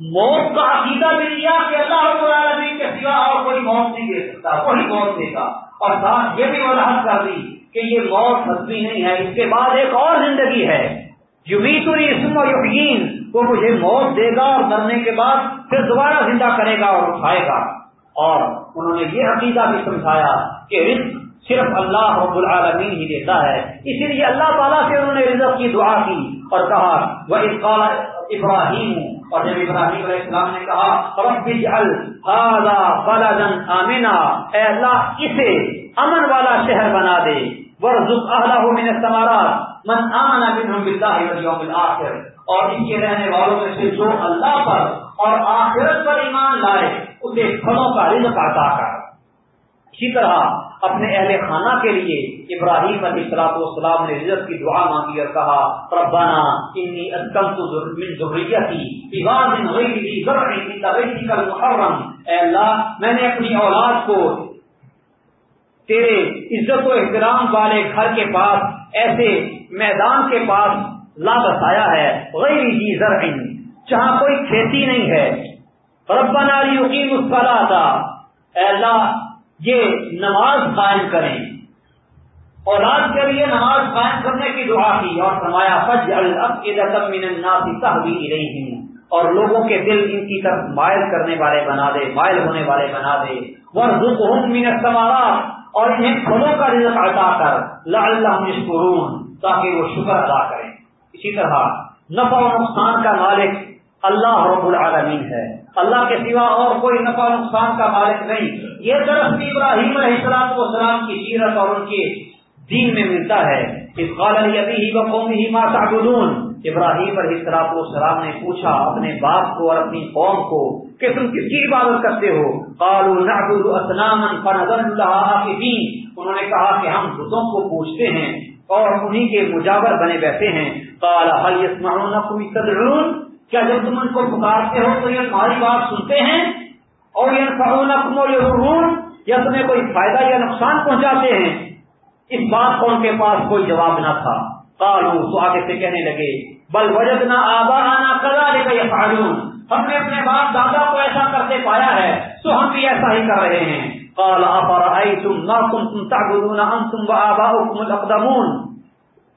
موت کا عقیدہ بھی لیا کہ اللہ رب العالمین کے سوا اور کوئی موت نہیں دے سکتا وہی موت دے گا۔ اور ساتھ یہ بھی وضاحت کر دی کہ یہ موت حتمی نہیں ہے۔ اس کے بعد ایک اور زندگی ہے۔ اسم و یقین وہ مجھے موت دے گا اور مرنے کے بعد پھر دوبارہ زندہ کرے گا اور اٹھائے گا۔ اور انہوں نے یہ عقیدہ بھی سمجھایا کہ رزق صرف اللہ رب العالمین ہی دیتا ہے۔ اسی لیے اللہ تعالیٰ سے انہوں نے رزق کی دعا کی اور کہا وہ ابراہیم اور جب ابراہیم علیہ السلام نے کہا، رب هذا بلدا اے اللہ، اسے امن والا شہر بنا دے۔ ورزق اهله من الثمرات۔ من امن منهم بالله واليوم الاخر اور ان کے رہنے والوں میں سے جو اللہ پر اور آخرت پر ایمان لائے، اسے پھلوں کا رزق عطا کر۔ اسی طرح اپنے اہل خانہ کے لیے ابراہیم علیہ السلاط والسلام نے رزت کی دعا مانگی اور کہا، ربنا انی اسکمت من ذریتی محرم اے اللہ، میں نے اپنی اولاد کو تیرے عزت و احترام والے گھر کے پاس، ایسے میدان کے پاس لا بسایا ہے غیر جی زرع جہاں کوئی کھیتی نہیں ہے۔ ربنا یقین اس پر آتا اللہ، یہ نماز قائم کریں۔ اولاد کے لیے نماز قائم کرنے کی دعا کی اور فرمایا فج رہی اور لوگوں کے دل ان کی طرف مائل کرنے والے بنا دے، مائل ہونے والے بنا دے۔ وہ اور انہیں پھلوں کا رزق عطا کر لعلہم یشکرون تاکہ وہ شکر ادا کریں۔ اسی طرح نفع و نقصان کا مالک اللہ رب العالمین ہے۔ اللہ کے سوا اور کوئی نفع نقصان کا مالک نہیں۔ یہ درخت ابراہیم علیہ السلام کو سلام کی سیرت اور ان کے دین میں ملتا ہے۔ ابراہیم علیہ السلام السلام نے پوچھا اپنے باپ کو اور اپنی قوم کو کہ تم کس کی عبادت کرتے ہو؟ انہوں نے کہا کہ ہم بتوں کو پوچھتے ہیں اور انہی کے مجاور بنے بیٹھے ہیں۔ کیا جب تم ان کو پکارتے ہو تو یہ تمہاری بات سنتے ہیں؟ اور یہ یا تمہیں کوئی فائدہ یا نقصان پہنچاتے ہیں؟ اس بات کو ان کے پاس کوئی جواب نہ تھا۔ کالو تو آگے سے کہنے لگے، بل وجد نہ آبا آنا ہم نے اپنے باپ دادا کو ایسا کرتے پایا ہے، تو ہم بھی ایسا ہی کر رہے ہیں۔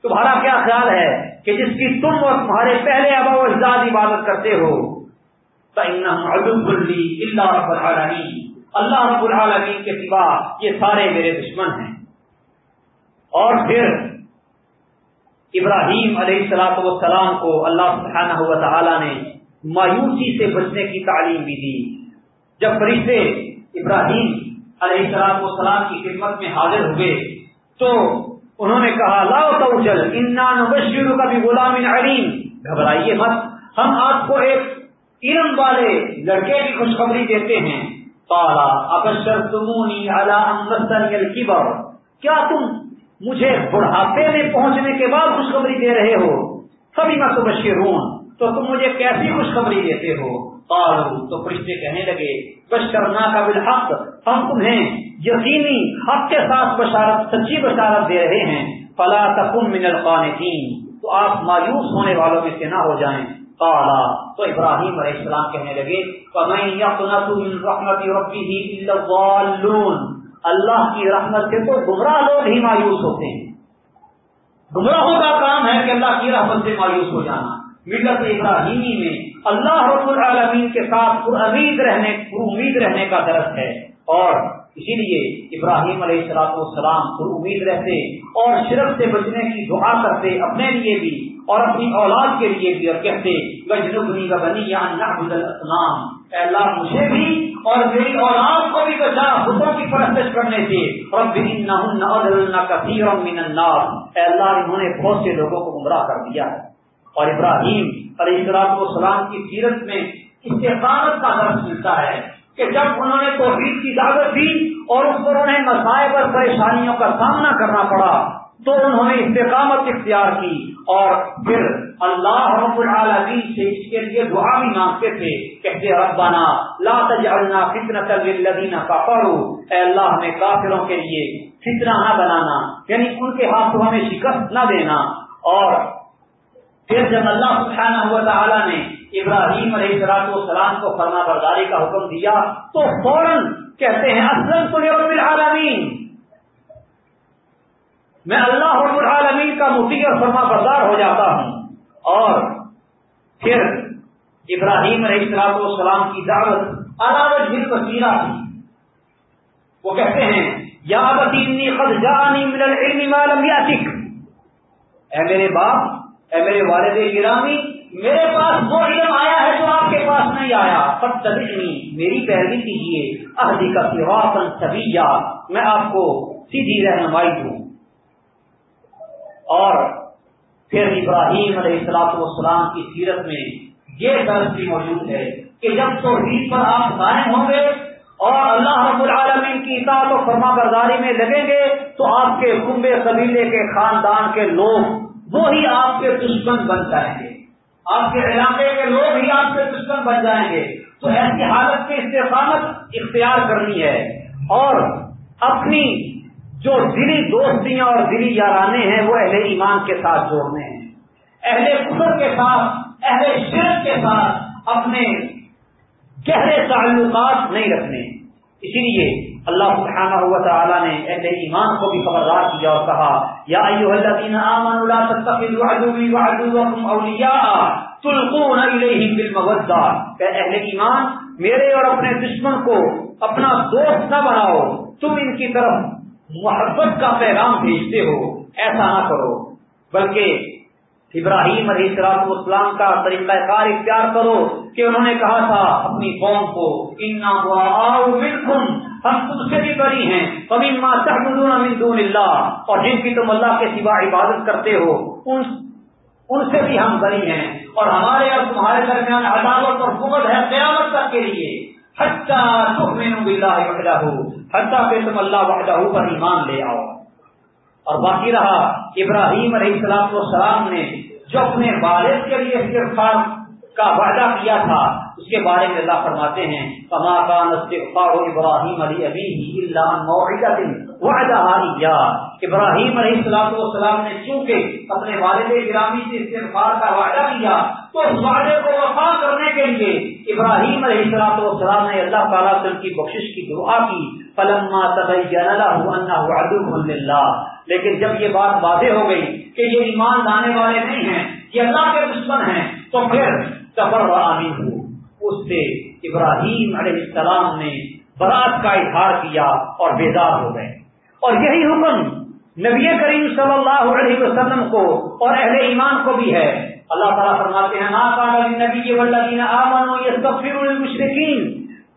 تمہارا کیا خیال ہے کہ جس کی تم اور تمہارے پہلے ابا و اجداد عبادت کرتے ہو؟ اللہ رب العالمین اللہ رب العالمین کے سوا یہ سارے میرے دشمن ہیں۔ اور پھر ابراہیم علیہ السلاط والسلام کو اللہ سبحانہ ہوا تعالیٰ نے مایوسی سے بچنے کی تعلیم بھی دی۔ جب فرشتے ابراہیم علیہ السلام والسلام کی خدمت میں حاضر ہوئے تو انہوں نے کہا لاؤ تو چل انشر کا بھی غلام علیم۔ گھبرائیے مت، ہم آپ کو ایک علم والے لڑکے کی خوشخبری دیتے ہیں۔ پالا ابشر تمونی اللہ کیا تم مجھے بڑھاپے میں پہنچنے کے بعد خوشخبری دے رہے ہو؟ سبھی میں تو بشرون تو تم مجھے کیسی خوشخبری دیتے ہو؟ تو فرشتے کہنے لگے بشکرنا کا بالحق، ہم تمہیں یقینی حق کے ساتھ بشارت، سچی بشارت دے رہے ہیں۔ فلا تکم من القانتین، تو آپ مایوس ہونے والوں میں سے نہ ہو جائیں۔ قالا، تو ابراہیم علیہ السلام کہنے لگے، فَمَن يَقْنَتُ مِن رَحْمَةِ رَبِّهِ إِلَّا الضَّالُّونَ، اللہ کی رحمت سے تو گمراہ لوگ ہی مایوس ہوتے ہیں۔ گمراہوں کا کام ہے کہ اللہ کی رحمت سے مایوس ہو جانا۔ ملت ابراہیمی میں اللہ رب العالمین کے ساتھ پر امید رہنے پر امید رہنے کا درد ہے۔ اور اسی لیے ابراہیم علیہ السلاط والسلام پر امید رہتے اور شرک سے بچنے کی دعا کرتے اپنے لیے بھی اور اپنی اولاد کے لیے بھی اور کہتے گجنبنی کا بنی یا اللہ، مجھے بھی اور میری اولاد کو بھی بچا بتوں کی پرستش کرنے سے۔ اللہ، انہوں نے بہت سے لوگوں کو گمراہ کر دیا ہے۔ اور ابراہیم علیہ السلام السلام کی سیرت میں استحقامت کا درد ملتا ہے کہ جب انہوں نے توحید کی دعوت دی اور اس پر انہیں مسائل اور پریشانیوں کا سامنا کرنا پڑا، تو انہوں نے استقامت اختیار کی اور پھر اللہ رب العالمین سے اس کے لیے دعا بھی مانگتے تھے، کہتے ربنا لا تجعلنا فتنة للذین کفروا. اے اللہ، ہمیں کافروں کے لیے فتنہ نہ بنانا یعنی ان کے ہاتھوں ہمیں شکست نہ دینا اور پھر جب اللہ سبحانہ ہوا تعالیٰ نے ابراہیم علیہ السلام والسلام کو فرما برداری کا حکم دیا، تو فوراً کہتے ہیں، اسلم تو رب العالمین. میں اللہ رب العالمین کا مفتی اور فرما بردار ہو جاتا ہوں۔ اور پھر ابراہیم علیہ السلام والسلام کی دعوت علاوت بھی وسیلہ تھی، وہ کہتے ہیں، یا بتینی خد جانی من العلم ما لم یاتک اے میرے باپ اے میرے والد گرامی، میرے پاس وہ علم آیا ہے جو آپ کے پاس نہیں آیا۔ سب تبھی میری پیروی کیجیے۔ اہدی کا سواسن سبھی میں آپ کو سیدھی رہنمائی دوں۔ اور پھر ابراہیم علیہ السلاط والسلام کی سیرت میں یہ درد بھی موجود ہے کہ جب تو پر آپ قائم ہوں گے اور اللہ رب العالمین کی اطاعت و فرما برداری میں لگیں گے تو آپ کے کنبے قبیلے کے خاندان کے لوگ وہی آپ کے دشمن بن جائیں گے۔ آپ کے علاقے کے لوگ ہی آپ کے دشمن بن جائیں گے۔ تو ایسی حالت میں استفامت اختیار کرنی ہے۔ اور اپنی جو دلی دوستیاں اور دلی یارانے ہیں، وہ اہل ایمان کے ساتھ جوڑنے ہیں۔ اہل قدر کے ساتھ، اہل شرک کے ساتھ اپنے گہرے تعلقات نہیں رکھنے۔ اسی لیے اللہ سبحانہ ہوا تعالیٰ نے اہل ایمان کو بھی خبردار کیا اور کہا، یا اہل ایمان، میرے اور اپنے دشمن کو اپنا دوست نہ بناؤ، تم ان کی طرف محبت کا پیغام بھیجتے ہو، ایسا نہ کرو۔ بلکہ ابراہیم علیہ السلام اسلام کا طریقہ کار اختیار کرو کہ انہوں نے کہا تھا اپنی قوم کو ہم خود سے بھی بری ہیں۔ کبھی ماں من دون اللہ اور جن کی تم اللہ کے سوا عبادت کرتے ہو، ان ان سے بھی ہم بری ہیں۔ اور ہمارے اور تمہارے درمیان عدالت اور حکومت ہے قیامت تک کے لیے۔ حتیٰ تؤمنوا باللہ وحدہ حتیٰ کہ تم اللہ وحدہ پر ایمان لے آؤ۔ اور باقی رہا، ابراہیم علیہ السلام والسلام نے جو اپنے والد کے لیے استغفار کا وعدہ کیا تھا اس کے بارے میں اللہ فرماتے ہیں کما کان استغفار ابراہیم علی ابی اللہ موعدہ وعدہ یا ابراہیم علیہ السلام والسلام نے چونکہ اپنے والد گرامی سے استغفار کا وعدہ کیا، تو اس وعدے کو وفا کرنے کے لیے ابراہیم علیہ السلام والسلام نے اللہ تعالیٰ سے ان کی بخشش کی دعا کی۔ فلما تبین له انه عدو للہ لیکن جب یہ بات واضح ہو گئی کہ یہ ایمان لانے والے نہیں ہیں، یہ اللہ کے دشمن ہیں، تو پھر و امین ہو اس سے ابراہیم علیہ السلام نے برات کا اظہار کیا اور بیدار ہو گئے۔ اور یہی حکم نبی کریم صلی اللہ علیہ وسلم کو اور اہل ایمان کو بھی ہے۔ اللہ تعالیٰ فرماتے ہیں نبی کے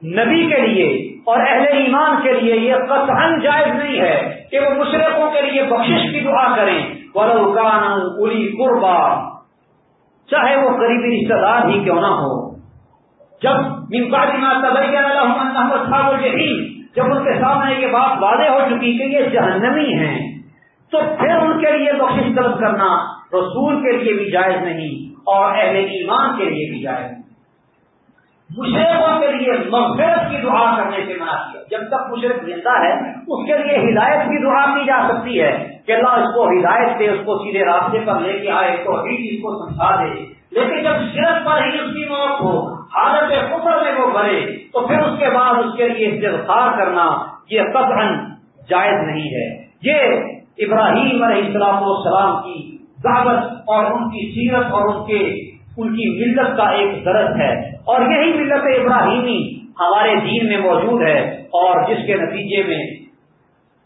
نبی کے لیے اور اہل ایمان کے لیے یہ قطعا جائز نہیں ہے کہ وہ مشرقوں کے لیے بخشش کی دعا کریں۔ قربا چاہے وہ قریبی رشتے دار ہی کیوں نہ ہو۔ جب جب ان کے سامنے یہ بات واضح ہو چکی کہ یہ جہنمی ہیں، تو پھر ان کے لیے بخش طلب کرنا رسول کے لیے بھی جائز نہیں اور اہل ایمان کے لیے بھی جائز نہیں۔ مشرقوں کے لیے مغفرت کی دعا کرنے سے منع کیا۔ جب تک مشرق زندہ ہے، اس کے لیے ہدایت کی دعا کی جا سکتی ہے کہ اللہ اس کو ہدایت دے، اس کو سیدھے راستے پر لے کے آئے تو ہی اس کو سمجھا دے۔ لیکن جب شرک پر ہی اس کی موت ہو، حالت خبر میں وہ بھرے، تو پھر اس کے بعد اس کے لیے استغفار کرنا یہ قطعا جائز نہیں ہے۔ یہ ابراہیم علیہ السلام السلام کی دعوت اور ان کی سیرت اور ان کے، ان کی ملت کا ایک درد ہے۔ اور یہی ملت ابراہیمی ہمارے دین میں موجود ہے۔ اور جس کے نتیجے میں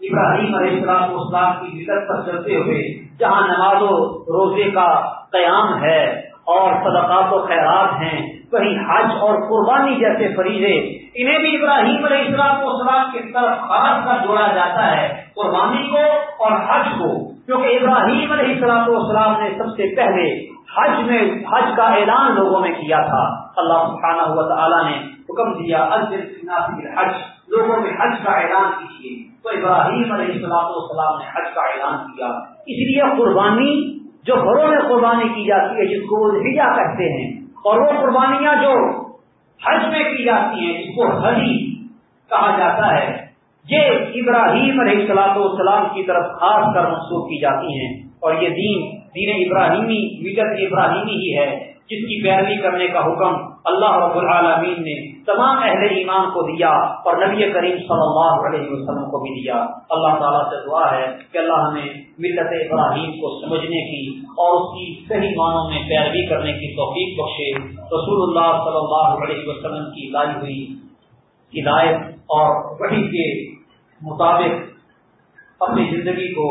ابراہیم علیہ السلام اسلام کی ملت پر چلتے ہوئے جہاں نماز و روزے کا قیام ہے اور صدقات و خیرات ہیں کہیں حج اور قربانی جیسے فریضے۔ انہیں بھی ابراہیم علیہ السلام کو اسلام کی طرف خاص کر جوڑا جاتا ہے، قربانی کو اور حج کو۔ کیونکہ ابراہیم علیہ السلام اسلام نے سب سے پہلے حج میں، حج کا اعلان لوگوں میں کیا تھا۔ اللہ سبحانہ ہوا تعالیٰ نے حکم دیا حج لوگوں میں حج کا اعلان کیجیے تو ابراہیم علیہ السلام والسلام نے حج کا اعلان کیا۔ اس لیے قربانی جو گھروں میں قربانی کی جاتی ہے، جس کو ہجا کہتے ہیں، اور وہ قربانیاں جو حج میں کی جاتی ہیں، جس کو حجی کہا جاتا ہے، یہ ابراہیم علیہ السلام والسلام کی طرف خاص کر منسوخ کی جاتی ہیں۔ اور یہ دین دین ابراہیمی ملت ابراہیمی ہی ہے، جس کی پیروی کرنے کا حکم اللہ رب العالمین نے تمام اہل ایمان کو دیا اور نبی کریم صلی اللہ علیہ وسلم کو بھی دیا۔ اللہ تعالیٰ سے دعا ہے کہ اللہ ہمیں ملت ابراہیم کو سمجھنے کی اور اس کی صحیح معنوں میں پیروی کرنے کی توفیق بخشے۔ رسول اللہ صلی اللہ علیہ وسلم کی لائی ہوئی ہدایت اور وحی کے مطابق اپنی زندگی کو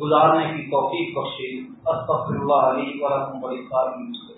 گزارنے کی توفیق بخشے۔ استغفر اللہ علیہ ورحمۃ اللہ